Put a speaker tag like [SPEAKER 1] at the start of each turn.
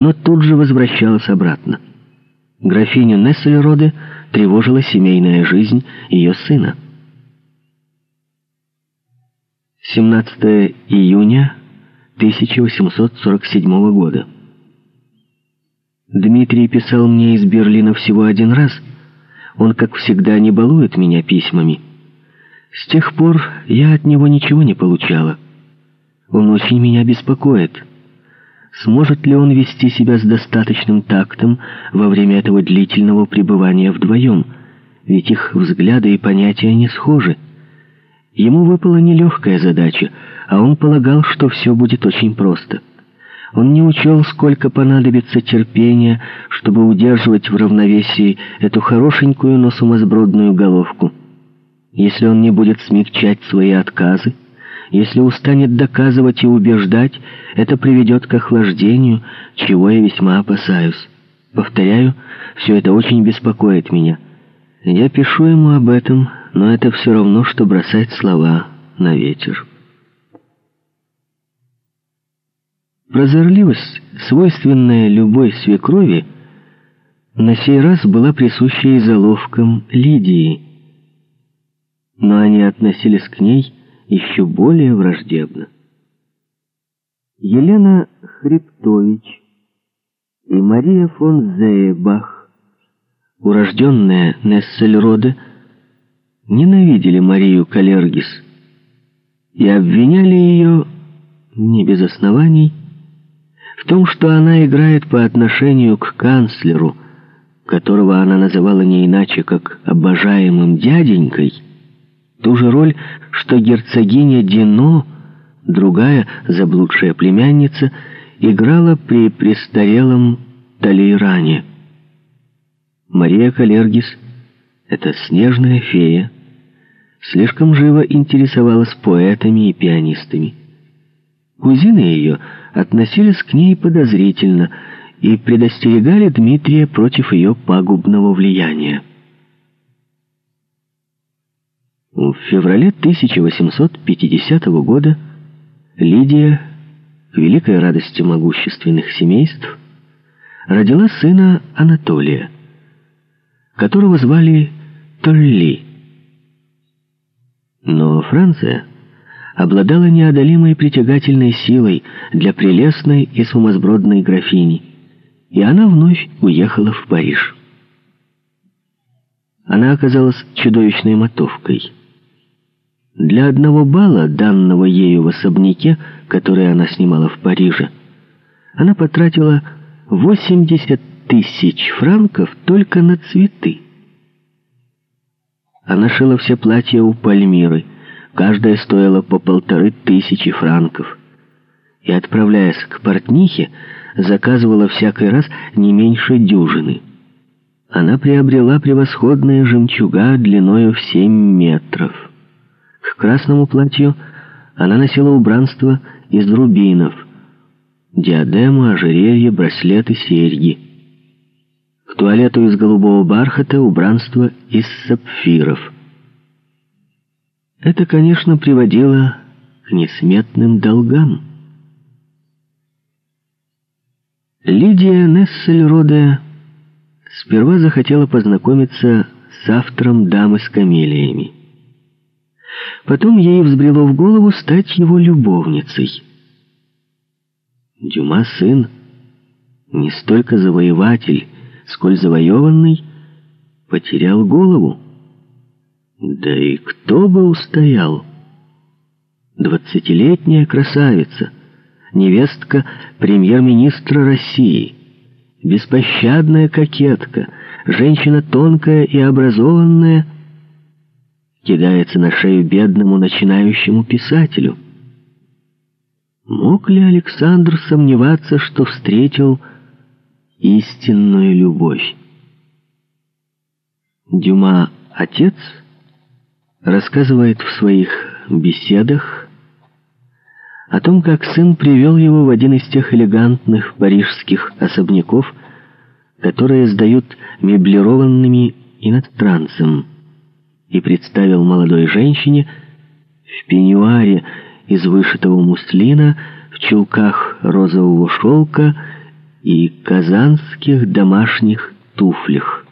[SPEAKER 1] но тут же возвращалась обратно. Графиню Нессельроде тревожила семейная жизнь ее сына. 17 июня 1847 года. Дмитрий писал мне из Берлина всего один раз. Он, как всегда, не балует меня письмами. С тех пор я от него ничего не получала. Он очень меня беспокоит. Сможет ли он вести себя с достаточным тактом во время этого длительного пребывания вдвоем? Ведь их взгляды и понятия не схожи. Ему выпала нелегкая задача, а он полагал, что все будет очень просто. Он не учел, сколько понадобится терпения, чтобы удерживать в равновесии эту хорошенькую, но сумасбродную головку. Если он не будет смягчать свои отказы, если устанет доказывать и убеждать, это приведет к охлаждению, чего я весьма опасаюсь. Повторяю, все это очень беспокоит меня. Я пишу ему об этом, но это все равно, что бросать слова на ветер. Прозорливость, свойственная любой свекрови, на сей раз была присуща и заловкам Лидии, но они относились к ней еще более враждебно. Елена Хребтович и Мария фон Зейбах, урожденная Нессельроде, ненавидели Марию Калергис и обвиняли ее, не без оснований, в том, что она играет по отношению к канцлеру, которого она называла не иначе, как «обожаемым дяденькой», ту же роль, что герцогиня Дино, другая заблудшая племянница, играла при престарелом Талейране. Мария Калергис, эта снежная фея, слишком живо интересовалась поэтами и пианистами. Кузины ее относились к ней подозрительно и предостерегали Дмитрия против ее пагубного влияния. В феврале 1850 года Лидия, к великой радости могущественных семейств, родила сына Анатолия, которого звали Толли. Но Франция обладала неодолимой притягательной силой для прелестной и сумасбродной графини, и она вновь уехала в Париж. Она оказалась чудовищной мотовкой – для одного бала, данного ею в особняке, который она снимала в Париже, она потратила 80 тысяч франков только на цветы. Она шила все платья у Пальмиры, каждое стоило по полторы тысячи франков. И, отправляясь к портнихе, заказывала всякий раз не меньше дюжины. Она приобрела превосходные жемчуга длиною в семь метров. К красному платью она носила убранство из рубинов, диадему, ожерелье, браслеты, серьги. К туалету из голубого бархата убранство из сапфиров. Это, конечно, приводило к несметным долгам. Лидия Нессельроде сперва захотела познакомиться с автором «Дамы с камелиями». Потом ей взбрело в голову стать его любовницей. Дюма сын, не столько завоеватель, сколь завоеванный, потерял голову. Да и кто бы устоял? Двадцатилетняя красавица, невестка премьер-министра России, беспощадная кокетка, женщина тонкая и образованная — кидается на шею бедному начинающему писателю. Мог ли Александр сомневаться, что встретил истинную любовь? Дюма «Отец» рассказывает в своих беседах о том, как сын привел его в один из тех элегантных парижских особняков, которые сдают меблированными иностранцам и представил молодой женщине в пеньюаре из вышитого муслина, в чулках розового шелка и казанских домашних туфлях.